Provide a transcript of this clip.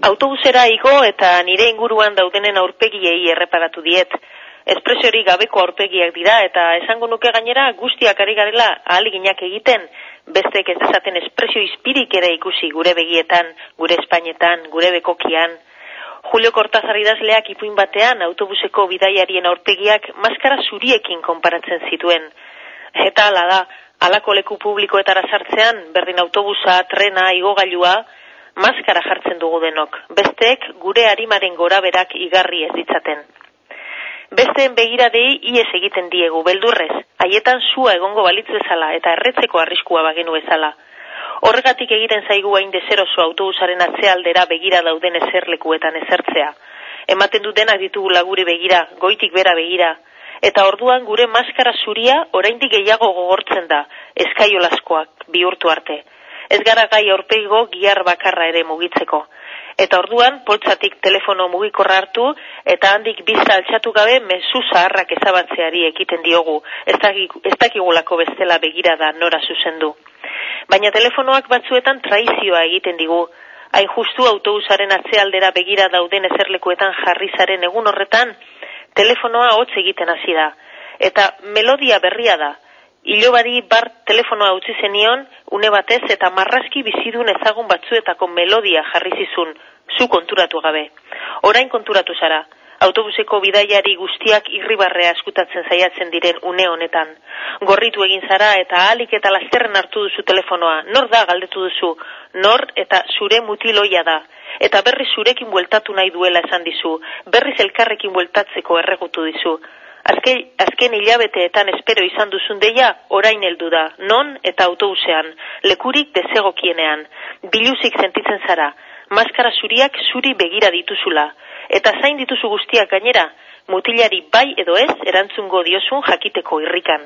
Autobusera igo eta nire inguruan daudenen aurpegiei erreparatu diet. Espresiorik gabeko aurpegiak dira eta esango nuke gainera guztiak ari garela ahaliginak egiten, bestek ez esaten espresio izpirik ere ikusi gure begietan, gure espainetan, gure bekokian. Julio Cortázar idazleak ipuin batean autobuseko bidaiarien aurpegiak maskara zuriekin konparatzen zituen. Eta ala da, alako leku publikoetara sartzean, berdin autobusa, trena, igogailua, maskara jartzen dugu denok, besteek gure harimaren gora berak igarri ez ditzaten. Besteen begiradei ies egiten diegu, beldurrez, haietan sua egongo balitz bezala eta erretzeko arriskua bagenu bezala. Horregatik egiten zaigu hain dezeroso autobusaren atzealdera begira dauden ezerlekuetan ezertzea. Ematen du denak ditugu laguri begira, goitik bera begira, eta orduan gure maskara zuria oraindik gehiago gogortzen da, eskaiolaskoak bihurtu arte ez gara gai aurpeigo giar bakarra ere mugitzeko. Eta orduan, poltsatik telefono mugikorra hartu, eta handik bizta altxatu gabe mesu zaharrak ezabatzeari ekiten diogu, ez dakigulako bestela begira da nora zuzendu. Baina telefonoak batzuetan traizioa egiten digu, hain justu autobusaren atzealdera begira dauden ezerlekuetan jarrizaren egun horretan, telefonoa hotz egiten hasi da. Eta melodia berria da, Ilobari bar telefonoa utzi zenion, une batez eta marraski bizidun ezagun batzuetako melodia jarri zizun, zu konturatu gabe. Orain konturatu zara, autobuseko bidaiari guztiak irribarrea eskutatzen zaiatzen diren une honetan. Gorritu egin zara eta alik eta lasterren hartu duzu telefonoa, nor da galdetu duzu, nor eta zure mutiloia da. Eta berri zurekin bueltatu nahi duela esan dizu, berriz elkarrekin bueltatzeko erregutu dizu. Azken, azken hilabeteetan espero izan duzun deia, orain heldu da, non eta autobusean, lekurik desegokienean, biluzik sentitzen zara, maskara zuriak zuri begira dituzula, eta zain dituzu guztiak gainera, mutilari bai edo ez erantzungo diozun jakiteko irrikan.